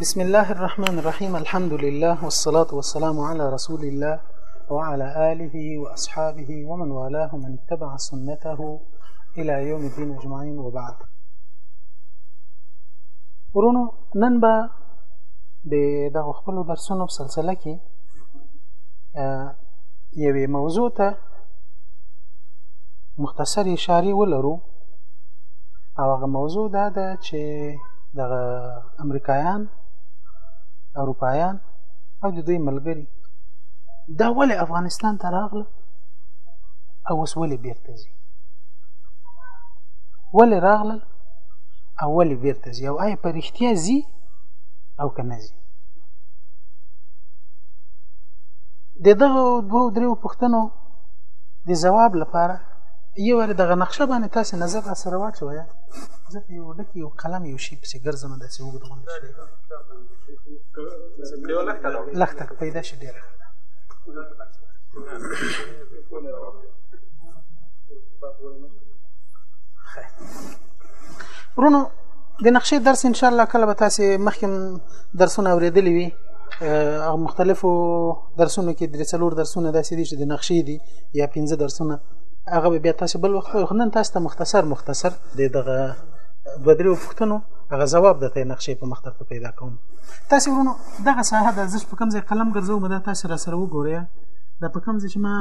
بسم الله الرحمن الرحيم الحمد لله والصلاة والسلام على رسول الله وعلى آله وأصحابه ومن والاه من اتبع سنته إلى يوم الدين أجمعين وبعد ورونو نن به د دغه خپل درسونو په سلسله کې یوې موضوع ته مختصر اشاره ولرو او هغه موضوع دا ده چې دغه امریکایان اروپایان او د دوی ملګري دا ولې افغانستان ته راغله او اوس ولې بیرته ځي ولې راغله او ولې بیرته ځي او آیا په رښتیا ځي او که نه ځي د دغه دوو دریو پوښتنو د ځواب لپاره یو وارې دغه نقشه باندې تاسو نظر را سره واچوئ زه په یو ډکه یو قلم یو شي پسې ګرځم داسې اوږد غوندې لښته که پیدا شي ډېره ورونو د نقشې درس ان شاء الله کله به تاسو مخکې درسونه اوریدلی وي هغه مختلفو درسونو کې درې څلور درسونه داسې دي چې د نقشې دي یا پنځه درسونه هغه بیا تاسو بل وخت خو نن تاسو ته مختصر مختصر د دغه دوه درې پوښتنو هغه ځواب د تې نقشې په مخ درته پیدا کوم تاسو ورونو دغه ساحه د زش په کوم ځای قلم ګرځو مده تاسو را سره وګورئ دا په کوم ځای چې ما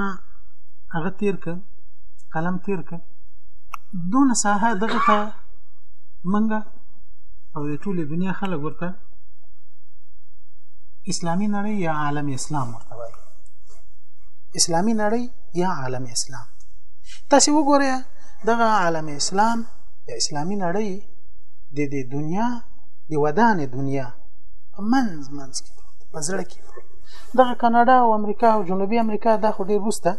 هغه تیر ک قلم تیر ک دون ساحه دغه ته منګه او د ټوله دنیا خلک ورته اسلامی نړۍ یا عالم اسلام ورته وایي اسلامی نړۍ یا عالم اسلام تاسو وګورئ دغه عالم اسلام یا اسلامي نړۍ د دې دنیا د ودانې دنیا په منځ منځ کې په زړه کې دغه کاناډا او امریکا او جنوبي امریکا دا خو ډېر وروسته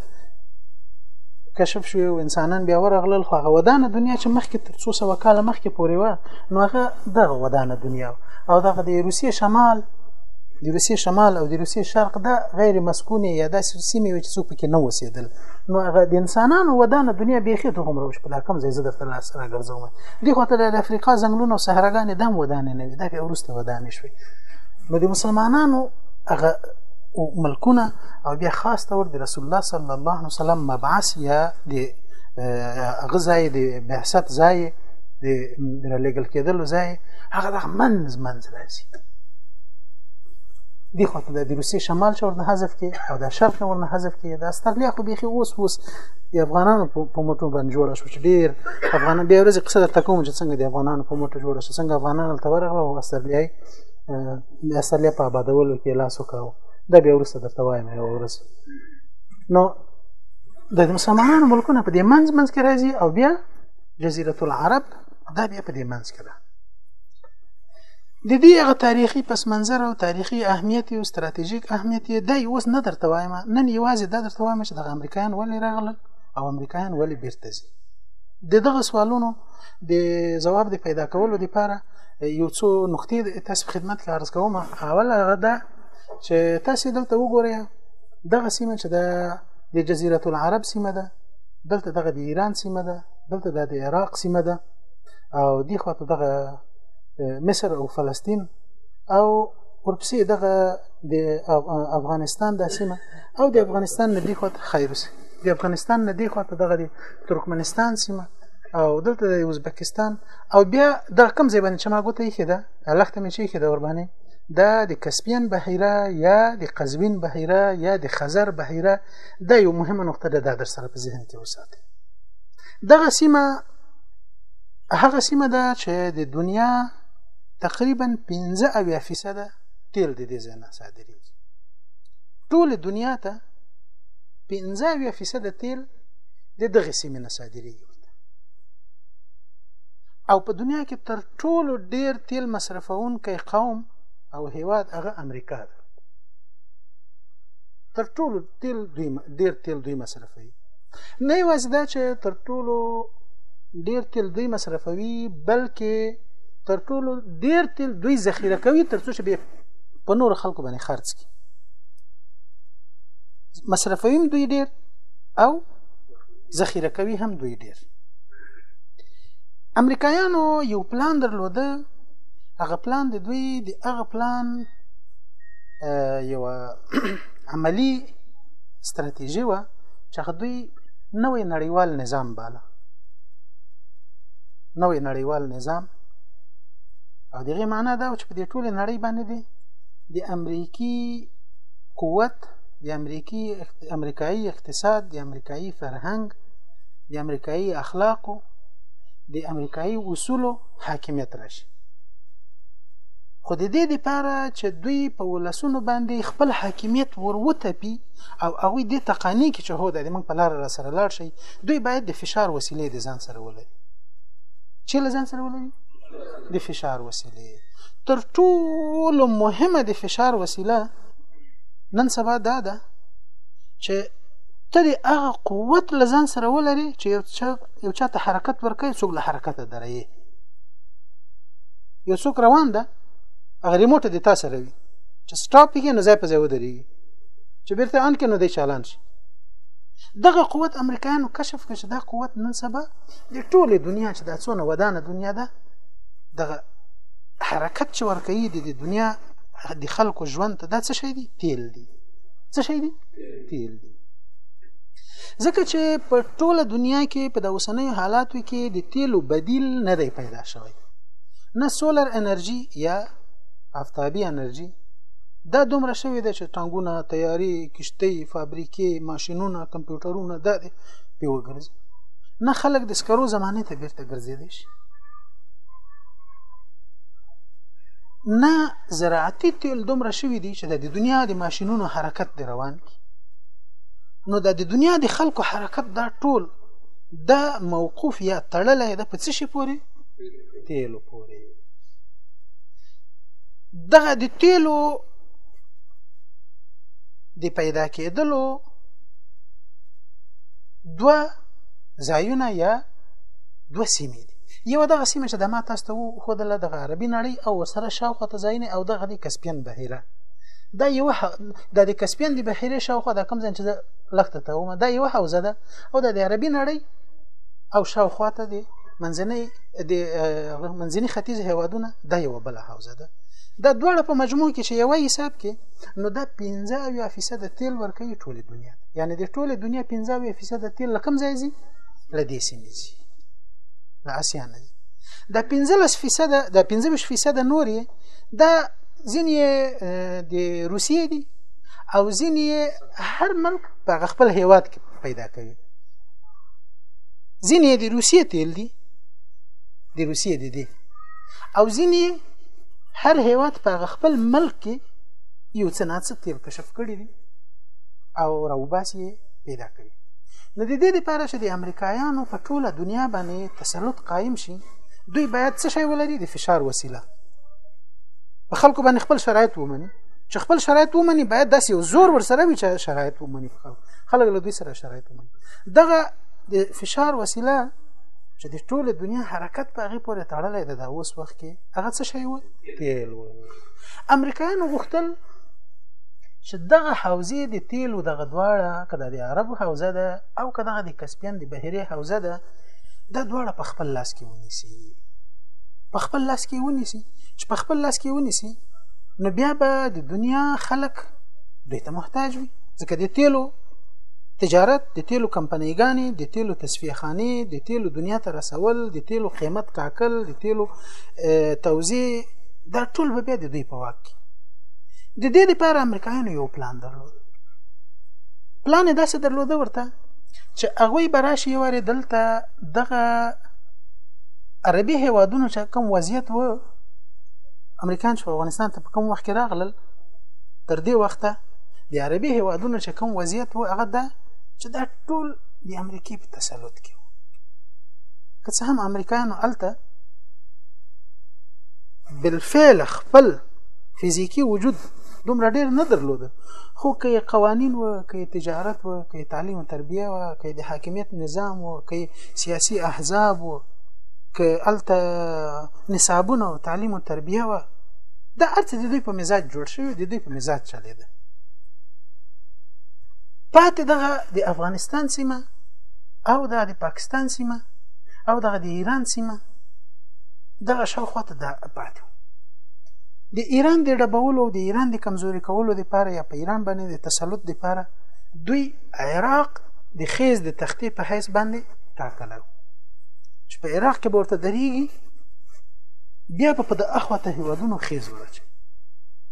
کشف شو او انسانان بیا ورغلل خو هغه ودانه دنیا چې مخکې تر څو سوه کاله مخکې پورې وه نو هغه دغه ودانه دنیا او دغه د روسیې شمال د روسیې شمال او د روسیې شرق دا غیر مسکونې یا داسې سیمې وې چې څوک پکې نه اوسېدل نو هغه د انسانانو ودانه دنیا بیخي ته هومره وشو په دا کم ځای زه درته لاس را ګرځوم دې خوا ته د افریقا ځنګلونه او صحراګانې دم ودانې نه وي دا بیا وروسته ودانې شوې نو د مسلمانانو هغه ملکونه او بیا خاص تور د رسول الله صلی الله علیه وسلم مبعث یا د هغه ځای د بعثت ځای د رالېږل کېدلو ځای هغه دغه منځ منځ راځي دی خو ته د روسي شمال چې ورنه حذف کې او د شرق ورنه حذف کې د استرالیا خو بيخي اوس اوس د افغانانو په موټو باندې جوړه شو چې ډیر افغانان بیا ورځ قصه درته کوم چې څنګه د افغانانو په موټو جوړه شو څنګه افغانان ته ورغله او استرالیا د استرالیا په آبادولو کې لاس وکاو دا بیا ورسته درته وایم یو ورځ نو د مسلمانانو ملکونه په دې منځ منځ کې راځي او بیا جزیره العرب دا بیا په دې منځ کې ده د دې هغه تاریخي پس منظر او تاریخي اهمیت او ستراتیژیک اهمیت یې دا اوس نه درته وایم نن یوازې دا درته وایم چې د امریکایان ولې راغلل او امریکایان ولې بیرته ځي د دغه سوالونو د جواب د پیدا کولو لپاره یو څو نقطې تاسو خدمت کې عرض کوم اول هغه دا چې تاسو دلته وګورئ دغه سیمه چې د جزیره العرب سیمه ده دلته دغه د ایران سیمه ده دلته د عراق سیمه ده او دی خواته دغه مصر او فلسطین او ورپسې دغه د افغانستان د سیمه او د افغانستان نه دی خواته خیروس د افغانستان نه دی خواته دغه د ترکمنستان سیمه او دلته د ازبکستان او بیا د کم ځای باندې چې ما ګوته یې ده لخت مې چې یې ده ور باندې دا د کسپین بحیره یا د قزوین بحیره یا د خزر بحیره دا یو مهمه نقطه ده دا در سره په ذهن کې وساتئ دغه سیمه هغه سیمه ده چې د دنیا تقریبا 15 اویا فیصد تیل د دې ځای نه صادریږي ټول دنیا ته 15 اویا فیصد تیل د دغه سیمې نه صادریږي او په دنیا کې تر ټولو ډیر تیل مصرفونکی قوم او هیواد هغه امریکا ده تر ټولو تیل دوی ډیر تیل دوی مصرفوي نه یوازې دا چې تر ټولو ډیر تیل دوی مصرفوي بلکې تر ټولو ډیر تیل دوی ذخیره کوي ترڅو چې به په نور خلکو باندې خرج کړي مصرفوي دوی ډیر او ذخیره کوي هم دوی ډیر امریکایانو یو پلان درلوده هغه پلان د دوی د هغه پلان یو عملی ستراتیژي وه چې هغه دوی نوې نړیوال نظام باله نوې نړیوال نظام او دغه معنا دا چې په دې ټوله نړۍ باندې دی د امریکي قوت د امریکي امریکایي اقتصاد د امریکایي فرهنګ د امریکایي اخلاقو د امریکایي اصولو حاکمیت راشي خو د دې لپاره چې دوی په ولسونو باندې خپل حاکمیت وروتپي او هغه دې تقانی کې چې هو د موږ په لار را سره لاړ شي دوی باید د فشار وسیلې د ځان سره ولري چې له ځان سره ولري د فشار وسیلې تر ټولو مهمه د فشار وسیله نن سبا دا ده چې ته د هغه قوت له ځان سره ولري چې یو چا یو چا ته حرکت ورکړي څوک له حرکته درایي یو څوک روان ده هغه ریموټ د تا سره وي چې سټاپ یې نه ځای په ځای ودرېږي چې بیرته ان کې نو دی چالان شي دغه قوت امریکایانو کشف کړ چې دا قوت نن سبا د ټوله دنیا چې دا څونه ودانه دنیا ده دغه حرکت چې ورکوي د دنیا د خلکو ژوند ته دا څه شي دي تیل دي څه شي دي تیل دي ځکه چې په ټوله دنیا کې په د اوسنیو حالاتو کې د تیلو بدیل نه دی پیدا شوی نه سولر انرژي یا افتابي انرژي دا دومره شوې ده چې ټانګونه تیارې کشتۍ فابریکې ماشینونه کمپیوټرونه دا دی په وګرځي نه خلک د سکرو زمانه ته بیرته ګرځېدي شي نه زراعتي تیل دومره شوي دي چې د دنیا د ماشینونو حرکت دی روان کی نو د دنیا د خلکو حرکت دا ټول د موقوف یا تړلی د په څه شي پورې تیلو پورې دغه د تیلو د پیدا کېدلو دوه ځایونه یا دوه سیمې دي یو دغه سیمه چې د ما تاسو ته وښودله دغه عربي نړۍ او ورسره شاوخوا ته ځایونه او دغه د کسپین بهیره دا یو دا د کسپین د بحیرې شاوخوا دا کوم ځای چې لخته ته ومه دا یو حوزه ده او دا د عربي نړۍ او شاوخوا ته د منځنۍ د منځني ختیځ هیوادونه دا یو بل حوزه ده دا دواړه په مجموع کې چې یو حساب کې نو دا 15% تیل ورکوي ټوله دنیا یعنی د ټوله دنیا 15% تیل لکم ځای زی لدې سیمې زی لا اسیا نه دا 15% دا 15% نوري دا ځینې یې د روسیې دي او ځینې یې هر ملک په خپل هیواد کې پیدا کوي ځینې د روسیې تیل دي د روسیې دي دي او ځینې هر هیواد په خپل ملک کې یو څه ناڅه تیل کشف کړي دي او راوباس یې پیدا کوي نو د دې لپاره چې د امریکایانو په ټوله دنیا باندې تسلط قایم شي دوی باید څه شی ولري د فشار وسیله په خلکو باندې خپل شرایط ومني چې خپل شرایط ومني باید داسې یو زور ورسره وي چې شرایط ومني په خلکو خلک له دوی سره شرایط ومني دغه د فشار وسیله چې د ټوله دنیا حرکت په هغه پورې تړلې ده د اوس وخت کې هغه څه شی و تیل و امریکایانو غوښتل چې دغه حوزه د تیلو دغه دواړه کله د عربو حوزه ده او کله د کسپین د بحیره حوزه ده دا دواړه په خپل لاس کې ونیسي په خپل لاس کې ونیسي چې په خپل لاس کې ونیسي نو بیا به د دنیا خلک دوی ته محتاج وي ځکه د تیلو تجارت د تیلو کمپنیګانې د تیلو تصفیه خانې د تیلو دنیا ته رسول د تیلو قیمت ټاکل د تیلو توزیع دا ټول به بیا د دوی په واک کې د دې لپاره امریکایانو یو پلان درلود پلان داسې درلوده ورته چې هغوی به راشي یو وارې دلته دغه عربي هیوادونو چې کوم وضعیت و امریکایان چې افغانستان ته په کوم وخت کې راغلل تر دې وخته د عربي هیوادونو چې کوم وضعیت و هغه دا چې دا ټول د امریکې په تسلط کې و که څه هم امریکایانو هلته بالفعل خپل فزیکی وجود دومره ډیر نه درلوده خو که قوانین و که تجارت و که تعلیم او تربیه و که د حاکمیت نظام و که سیاسي احزاب و که الته نصابونه او تعلیم او تربیه و دا هر څه د دوی په مزاج جوړ شوی د دوی په مزاج چلېده پاتې دغه د افغانستان سیمه او دا د پاکستان سیمه او دغه د ایران سیمه دغه شاوخوا ته دا پاتې د ایران د ډبولو او د ایران د کمزوري کولو لپاره یا په ایران باندې د تسلط لپاره دوی عراق د خیز د تختې په حیث باندې ټاکلی چې په عراق کې به ورته درېږي بیا به په د اخوته هېوادونو خیز ورچي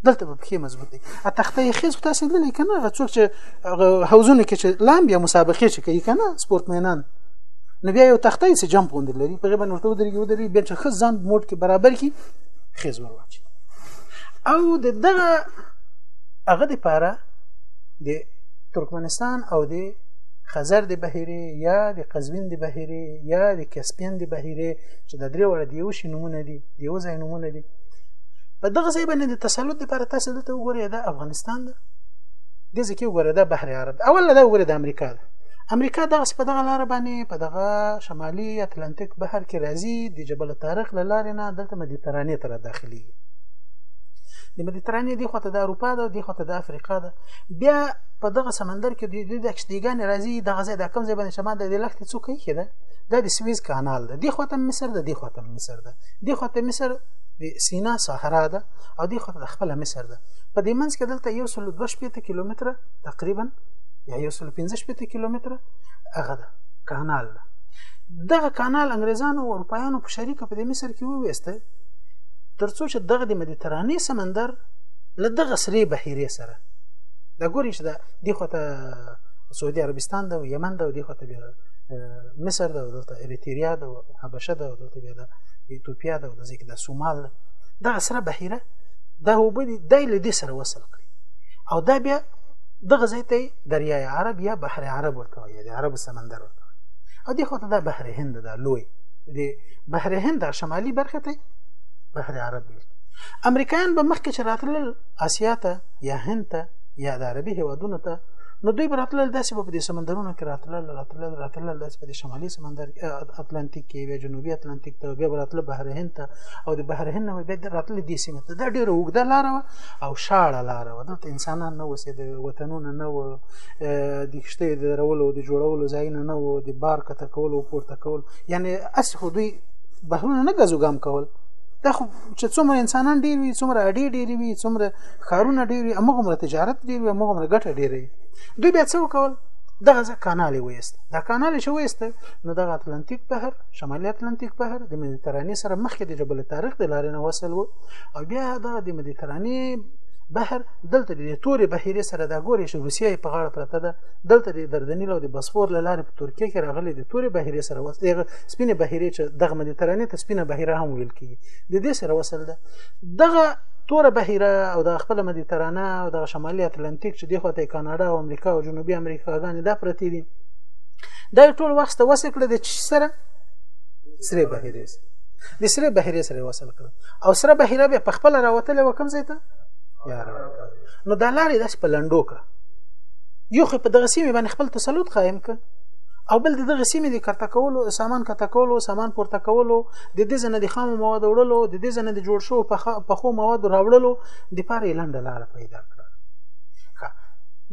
دلته به پښې مضبوط دي ا تخته یې خیز خو تاسو لیدلی که نه هغه څوک چې حوزونه کې چې لامب یا مسابقې چې کوي که نه سپورتمینان نو بیا یو تخته یې چې جمپ غوندې لري په هغې باندې ورته ودرېږي ودرېږي بیا چې ښه ځان موډ کې برابر کړي خیز ورواچي او د دغه هغه دپاره د ترکمنستان او د خزر د بهیرې یا د قزوین د بهیرې یا د کسپین د بهیرې چې د درې وړه د یو شي نمونه دي د یو ځای نمونه دي په دغه ځای باندې د تسلط لپاره تاسو دلته وګورئ دا افغانستان ده دې ځکه وګورئ دا بحر عرب اول دا وګورئ د امریکا ده امریکا دغه په دغه لار باندې په دغه شمالي اتلانتیک بحر کې راځي د جبل طارق له لارې نه دلته مدیترانې ته را داخلي د مدیترانې دی خو ته د اروپا ده دی خو ته د افریقا قاده بیا په دغه سمندر کې دوی د کشتیګانې راځي دغه ځای د کوم ځای باندې شمال د دې لښتې څوک یې ده دا د سویز کانال ده دی خواته مصر ده دی خواته مصر ده دی خواته مصر د سینا صحرا ده او دی خواته خپل مصر ده په دې منځ کې دلته یو سل دوه شپېته کیلومتر تقریبا یا یو سل پنځه شپېته کیلومتر هغه ده کانال ده دغه کانال انګریزانو او اروپایانو په شریکه په دې مصر کې وویسته ترڅو چې دغه د مدیترانې سمندر له دغه سرې بحیرې سره دا ګوري چې دا دی خو ته سعودي عربستان ده او یمن ده او دی خو ته بیا مصر ده او دلته اریتریا ده او حبشه ده او دلته بیا ده ایتوپیا ده او دلته کې د سومال ده دغه سره بحیره دا اوبه دي دی له دې سره وصل کړي او دا بیا دغه ځای ته دریای عرب یا بحر عرب ورته وایي د عربو سمندر ورته او دی خو ته دا بحر هند ده لوی د بحر هند شمالي برخه ته بحر عرب ویل امریکایان به مخکې چې راتلل اسیا ته یا هند ته یا د عربي هیوادونو ته نو دوی به راتلل داسې به په دې سمندرونو کې راتلل راتلل راتلل داسې په دې شمالي سمندر اتلانتیک کې بیا جنوبي اتلانتیک ته بیا به راتله بحر هند ته او د بحر هند نه بیا راتله دې سیمه ته دا ډېره اوږده لاره وه او شاړه لاره وه دلته انسانان نه اوسېده وطنونه نه و د کښتۍ د درولو د جوړولو ځایونه نه و د بار کته کول او پورته کول یعنې هسې خو دوی بهرونه نه ګزو ګام کول دا خو چې څومره انسانان ډیر وي څومره اډې ډیر وي څومره خارونه ډیر وي هغه عمر تجارت ډیر وي هغه عمر ګټه ډیر وي دوی بیا څه وکول دغه ځکه کانال وېست دا کانال چې وېست نو دغه اتلانتیک بحر شمالي اتلانتیک بحر د مدیترانې سره مخکې د جبل تاریخ د لارې نه وصل و او بیا دا د مدیترانې بحر دلته د تورې بحیرې سره دا ګورې چې روسیه په غاړه پرته ده دلته د دردنیل او د بسفور له لارې په ترکیه کې راغلي د تورې بحیرې سره وصل سپینه بهیره چې دغه مدیترانه ته سپینه بهیره هم ویل کیږي د دې سره وصل ده دغه توره بهیره او د خپل مدیترانه او د شمالي اتلانتیک چې د خواته کاناډا او امریکا او جنوبي امریکا غانې دا پرتی دي دا ټول وخت وسه کړ د چی سره سره بهیره د سره بهیره سره وصل کړ او سره بهیره به په خپل راوتل وکم زیته یا نو دا لارې داس په لندو کړ یو خو په دغه سیمه باندې خپل تسلط قائم کړ او بل د دغه سیمې د کرته کولو سامان کرته کولو سامان پورته کولو د دې ځنه د خامو مواد وړلو د دې ځنه د جوړ شو په خو مواد راوړلو د پاره اعلان د لار پیدا کړه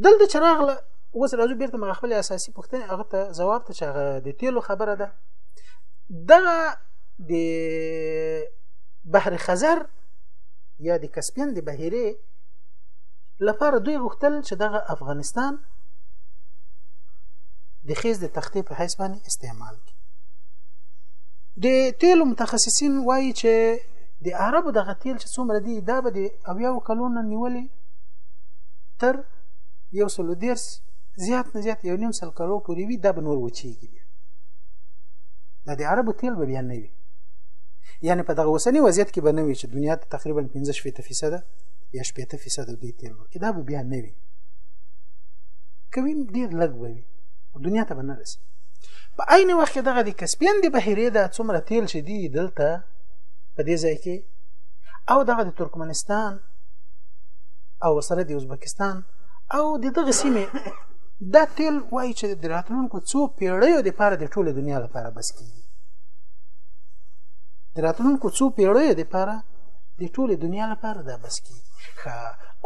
دلته چراغله اوس راځو بیرته مغ خپل اساسي پوښتنه هغه ته جواب ته چې هغه د تیلو خبره ده دغه د بحر خزر یا د کسپین د بهیره لپاره دوی غوښتل چې دغه افغانستان د خیز د تختې په حیث باندې استعمال کړي د تیلو متخصصین وایي چې د عربو دغه تیل چې څومره دي دا به د اویاو کلونو نیولې تر یو سل دیرس زیات نه زیات یو نیم سل کلو پورې وي دا به نور وچیږي بیا دا د عربو تیل به بیا نه وي یعنی په دغه اوسنی وضعیت کې به نه وي چې دنیا ته تقریبا 15 فیصده یا شپېته فیصده دوی تیل ورکړي دا به بیا نه وي که وي ډېر لږ به وي دنیا ته به نه رسي په عین وخت کې دغه د کسپین د بحیرې دا څومره تیل چې دي دلته په دې ځای کې او دغه د ترکمنستان او سره د ازبکستان او د دغه سیمې دا تیل وایي چې د راتلونکو څو پیړیو لپاره د ټوله دنیا لپاره بس کیږي د راتلونکو څو پیړیو لپاره د ټولې دنیا لپاره دا بس کیږي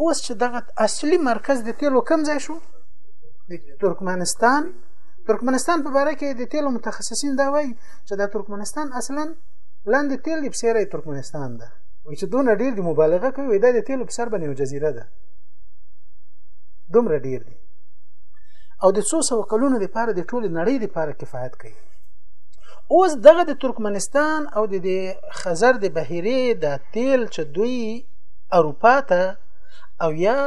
اوس چې دغه اصلي مرکز د تیلو کم ځای شو د ترکمنستان ترکمنستان په باره کې د تیلو متخصصین دا وایي چې د ترکمنستان اصلا لاندې تیل د بسیره ترکمنستان ده وایي چې دونه ډیر د مبالغه کوي دا د تیلو په سر باندې یو جزیره ده دومره ډیر دی او د څو سوه کلونو لپاره د ټولې نړۍ لپاره کفایت کوي اوس دغه د ترکمنستان او د خزر د بهیرې د تیل چې دوی اروپا ته او یا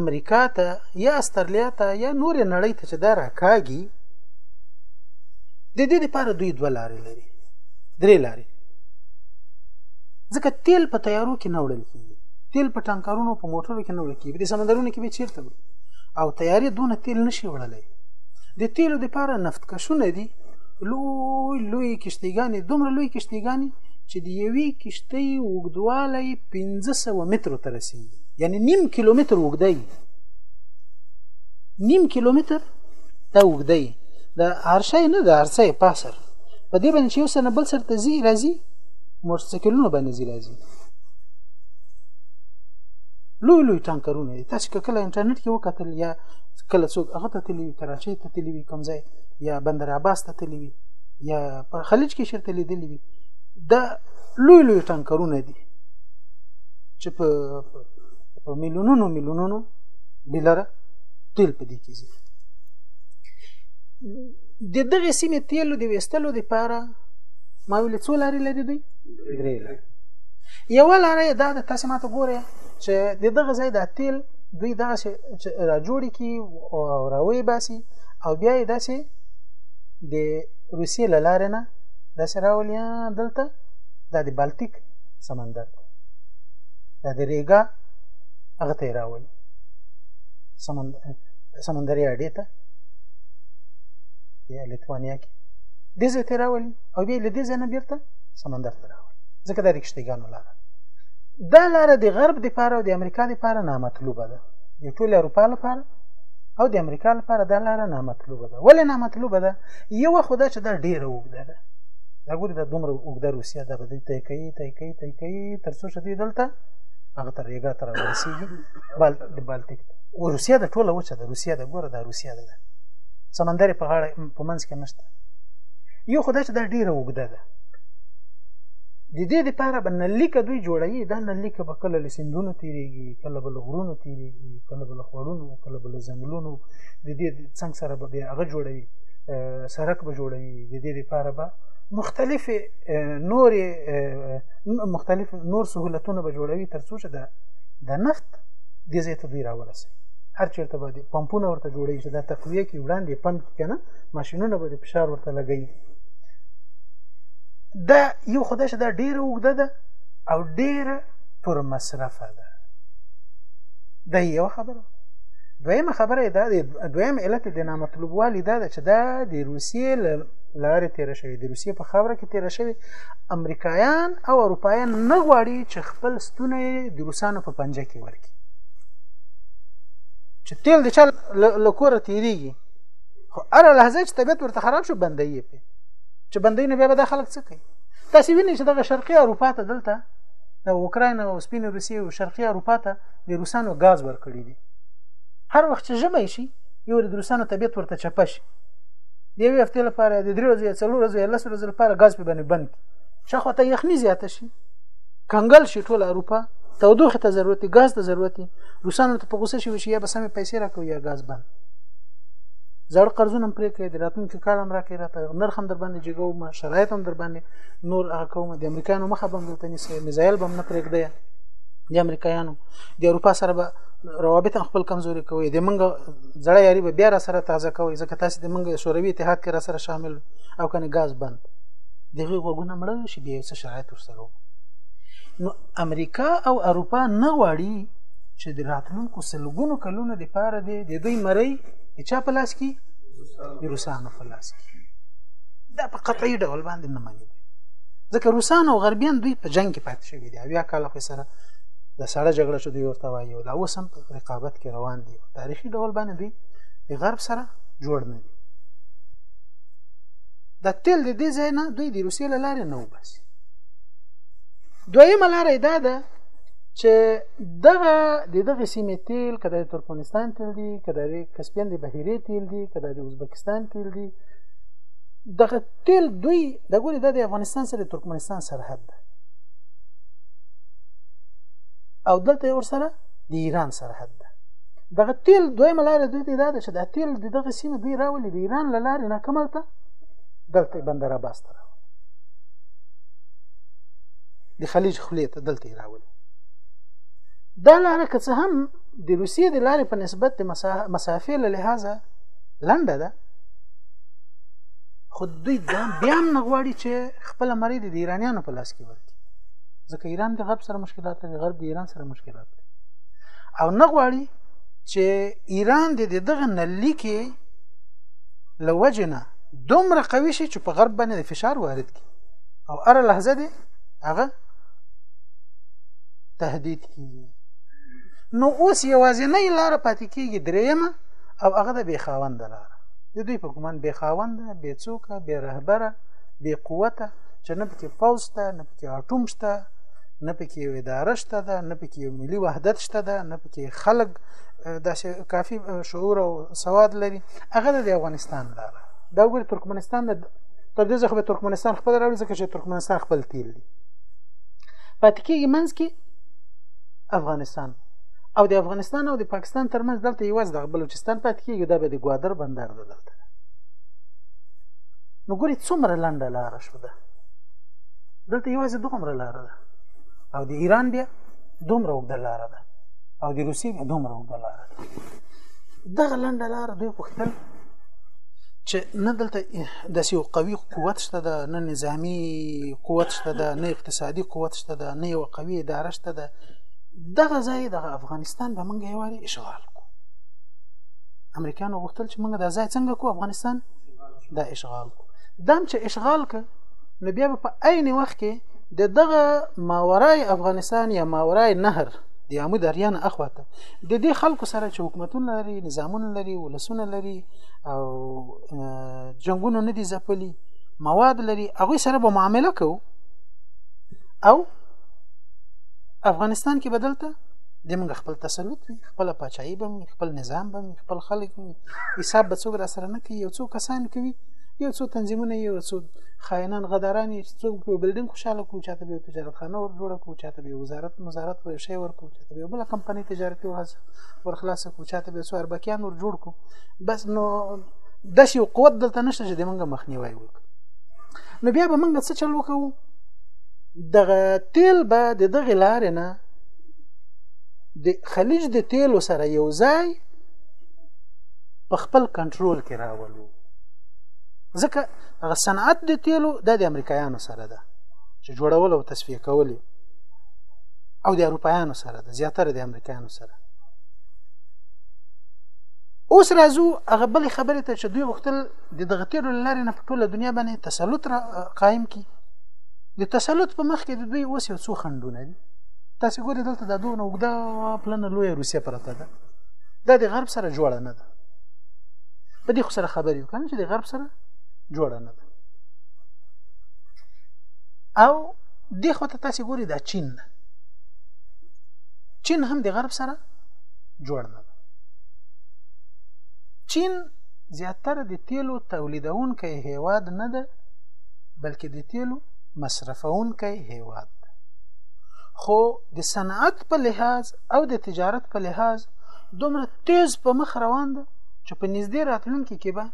امریکا ته یا استرالیا ته یا نور نړۍ ته چې دا راکاږي د دې لپاره دوی دوه لارې لري درې لارې ځکه تیل په تیارو کې نه وړل کیږي تیل په ټانکرونو په موټرو کې نه وړل کیږي د سمندرونو کې به چیرته وړي او تیارې دونه تیل نشي وړلای د تیلو لپاره نفت کشونه دي لوی لوی کشتیګانې دومره لوی کشتیګانې چې د یوې کشتۍ اوږدوالی 1500 مترو ته رسیږي یعنی نیم کیلومتر اوږدی نیم کیلومتر دا اوږدی د هرشای نه د هرشای پاسر په دې باندې چې یو سره بل سره تزي راځي موټرسایکلونه باندې زی راځي لوی لوی ټانکرونه تاسو کله انټرنیټ کې وکتل یا کله څوک هغه ته تللی کراچۍ ته تللی کوم ځای یا بندر عباس ته تللی وي یا په خلیج کې شرط لیدلی وي دا لوی لوی ټانکرونه دي چې په په میلیونونو میلیونونو ډالر تیل په دې کې ځي د دغه سیمې تیل د وستلو لپاره ما ویل څو لارې لري دوی درې لارې یو لارې دا د تاسو ماته ګوره چې د دغه ځای د تیل دوی دغه چې را جوړي کی او راوي باسي او بیا یې داسې د روسیې له لارې نه داسې راولي دلته دا د بالتیک سمندر دی دا د ریګا هغه ته یې راولي سمندر سمندري اډې ته یا لیتوانیا کې دې ځای ته راولي او بیا له دې ځای نه بېرته سمندر ته راولي ځکه دا د کښتیګانو لاره دا لاره د غرب دپاره او د امریکا دپاره نامطلوبه ده د ټولې اروپا لپاره او د امریکا لپاره دا لاره نامطلوبه ده ولې نامطلوبه ده یو خو دا چې دا ډیره اوږده ده دا ګوري دا دومره اوږده روسیه ده به دوی طی کوي طی کوي طی کوي تر څو چې دوی دلته هغه تر ریګا ته راورسېږي بال د بالتیک او روسیه د ټوله وچه ده روسیه ده ګوره دا روسیه ده سمندر په غاړه په منځ کې نشته یو خو دا چې دا ډیره اوږده ده د دې لپاره به نلیکه دوی جوړوي دا نلیکه به کله له سیندونو تیریږي کله به له غرونو تیریږي کله به له خوړونو کله به له ځنګلونو د دې څنګ سره به بیا هغه جوړوي سرک به جوړوي د دې لپاره به مختلف نور مختلف نور سهولتونه به جوړوي ترڅو چې د نفت د زیت دوی راورسي هر چیرته به پمپونه ورته جوړوي چې دا تقویه کې وړاندې پمپ کنه ماشینونه به د فشار ورته لګوي دا یو خدای چې دا ډیره وګده ده او ډیره پر مصرفه ده دا یو خبره دویمه خبره دا دی دویم علت د نامطلوبوالي دا ده چې دا د روسیې له لارې تېره شوې د روسیې په خاوره کې تېره شوې امریکایان او اروپایان نه غواړي چې خپل ستونی د روسانو په پنجه کې ورکړي چې تیل د چا له کوره تېرېږي خو هره لحظه چې طبیعت ورته خراب شو بندۍ یې پې چې بندۍ نه بیا به دا خلک څه کوي تاسو وینئ چې دغه شرقي اروپا ته دلته د اوکراین او سپین روسیې او شرقي اروپا ته د روسانو غاز ورکړي دي هر وخت چې ژمی شي یو د روسانو طبیعت ورته چپه شي د یوې هفتې لپاره د درې ورځو یا څلور ورځو یا لس ورځو لپاره غاز په باندې بند کړي شاخوا ته یخني زیاته شي کنګل شي ټول اروپا تودوخه ته ضرورت دي غاز ته ضرورت دي روسانو ته په غوسه شي چې یا به سمې پیسې راکوي یا غاز بند زړ قرضونه پرې کړي د راتلونکي کال هم راکړي راته نرخ هم در باندې جګو ما شرایط هم در باندې نور هغه قوم د امریکایانو مخه بم دلته نیسي میزایل بم نه پرېږدي د امریکایانو د اروپا سره به روابط خپل کمزوري کوي د منګه زړه یاري به بیا را سره تازه کوي ځکه تاسو د منګه شوروي اتحاد کې را سره شامل او کنه غاز بند دغه غوګونه مړ شي بیا څه شرایط ورسره نو امریکا او اروپا نه غواړي چې د راتلونکو سلګونو کلونو د پاره د دوی مری چا په لاس کې د روسانو په لاس کې دا په قطعي ډول باندې نه مني ځکه روسان او غربیان دوی په جنگ کې پاتې شوي دي اویا کاله خو سره د سړه جګړه چې دوی ورته وایي او دا اوس هم په رقابت کې روان دي تاریخي ډول باندې دوی د غرب سره جوړ نه دي د تل د دې ځای نه دوی د روسیې له لارې نه وباسي دویمه لاره دا ده چې دغه د دغه سیمې تیل کله د ترکمنستان تیل دي کله د کسپین د بحیرې تیل دي کله د ازبکستان تیل دي دغه تیل دوی د ګوري د افغانستان سره ترکمنستان سرحد ده او دلته ور سره د ایران سرحد ده دغه تیل دویمه لار دوی ته دا ده چې د تیل د دغه سیمه دوی راولي د ایران له لارې نه کملته دلته بندر عباس ته راولي د خلیج خولې ته دلته راولي دا لاره که څه هم د روسیې د لارې په نسبت د مسافې له لحاظه لنډه ده خو دوی دا بیا نه غواړي چې خپل مری د ایرانیانو په لاس کې ورکړي ځکه ایران د غرب سره مشکلات لري غرب د ایران سره مشکلات لري او نه غواړي چې ایران د دغه نلی کې لوجنه دومره قوي شي چې په غرب باندې د فشار وارد کړي او اره لحظه دی هغه تهدید کیږي نو اوس یوازې نه لار پاتې کیږي دریمه او هغه د بیخاوند لار د دوی په ګمان بې خاونده بې څوکه بې رهبره بې قوته چې نه پکې پوځ شته نه پکې اټوم شته نه پکې یو اداره شته ده نه پکې یو ملي وحدت شته ده نه پکې خلک داسې کافي شعور او سواد لري هغه د افغانستان لاره دا وګورئ ترکمنستان د تر دې ځخه به ترکمنستان خپل راوړي ځکه چې ترکمنستان خپل تیل دي پاتې کېږي منځ کې افغانستان او د افغانستان او د پاکستان ترمنځ دلته یوازې دغه بلوچستان پاکستان پاتې کېږي دا به د ګوادر بندر ده دلته نو ګوري څومره لنډه لاره شو ده دلته یوازې دومره لاره ده او د ایران بیا دومره اوږده لاره ده او د روسیې بیا دومره اوږده لاره ده دغه لنډه لاره دوی غوښتل چې نه دلته داسې یو قوي قوت شته ده نه نظامی قوت شته ده نه اقتصادي قوت شته ده نه یو قوي اداره شته ده دغه ځای دغه افغانستان به موږ یې واري اشغال امریکایانو غوښتل چې موږ دا ځای څنګه کو افغانستان دا اشغال کو دام چې اشغال ک نو بیا په عین وخت کې د دغه ماورای افغانستان یا ماورای نهر د یامو دریا نه اخواته د دې خلکو سره چې حکومتونه لري نظامونه لري ولسونه لري او جنگونه نه دي ځپلي مواد لري هغوی سره به معامله کوو او افغانستان کې بدلته د موږ خپل تسلط وي خپل پاچاهي به وي خپل نظام به وي خپل خلک وي حساب به څوک را سره نه کوي یو څو کسان کوي یو څو تنظیمونه یو څو خاینان غداران یې څوک په بلډینګ خوشاله کوو چاته به تجارت خانه ور جوړه کوو چاته به وزارت وزارت په شی ورکو چاته به بل کمپنۍ تجارتي ورځ ور خلاص کوو چاته به څو اربکیان ور جوړ کوو بس نو د شي قوت دلته نشته چې د منګه مخنیوي وکړو نو بیا به منګه څه چل وکړو دغه تیل به د دغه لارې نه د خلیج د تیلو سره یو ځای په خپل کنټرول کې راولو ځکه هغه صنعت د تیلو د د امریکایانو سره ده چې جوړول او تصفیه کول او د اروپایانو سره ده زیاتره د امریکایانو سره اوس راځو هغه بل خبره ته چې دوی وختل د دغه تیرو لارې نه په ټوله دنیا باندې تسلط را قائم کی د تسلط په مخ کې د دوی اوس یو څو خندونه دي تاسو ګورئ دلته د دوه اوږده پلنه لوی روسیه پرته ده دا د غرب سره جوړه نه ده په دې خو سره خبرې وکړم چې د غرب سره جوړه نه ده او د خو ته تاسو ګورئ دا چین ده چین هم د غرب سره جوړ نه ده چین زیاتره د تیلو تولیدونکی هیواد نه ده بلکې د تیلو مصرفونکی هیواد خو د صنعت په لحاظ او د تجارت په لحاظ دومره تیز په مخ روان ده چې په نږدې راتلونکي کې به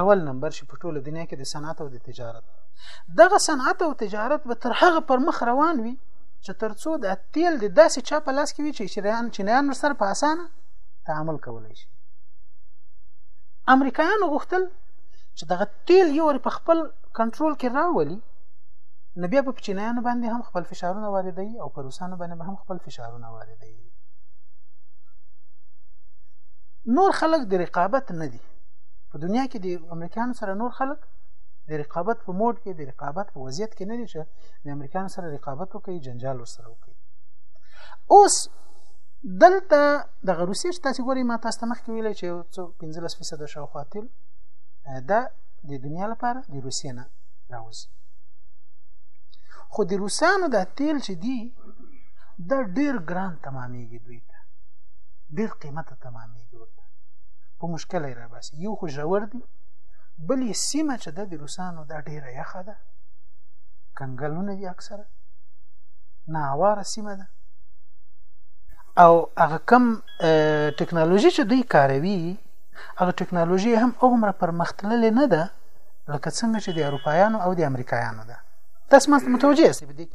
اول نمبر شي په ټوله دنیا کې د صنعت او د تجارت دغه صنعت او تجارت به تر هغه پر مخ روان وي چې ترڅو د تیل د داسې چا په لاس کې وي چې چینایان چینایان سره په اسانه تعامل کولی شي امریکایانو غوښتل چې دغه تیل یو په خپل کنټرول کې راولي نو بیا په چینایانو باندې هم خپل فشارونه واردوي او په روسانو باندې به هم خپل فشارونه واردوي نور خلک د رقابت نه دي په دنیا کې د امریکایانو سره نور خلک د رقابت په موډ کې د رقابت په وضعیت کې نه دي چې د امریکایانو سره رقابت وکړي جنجال ورسره وکړي اوس دلته د روسي چې تاسو ګورئ ما تاسو ته مخکې ویلې چې 15 فیصد شاوخوا تل دا د دنیا لپاره د روسیې نه راوځي خو د روسانو دا تیل چې دی دا ډیر ګران تمامېږي دوی ته ډیر قیمته تمامېږي ورته په مشکل یې راباسي یو خو ژور دی بل یې سیمه چې ده د روسانو دا ډیره یخه ده کنګلونه دي اکثره ناواره سیمه ده او هغه کم ټکنالوژي چې دوی کاروي هغه ټکنالوژي هم هغومره پرمختللې نه ده لکه څنګه چې د اروپایانو او د امریکایانو ده تاسو ما ته متوجه یاست په دې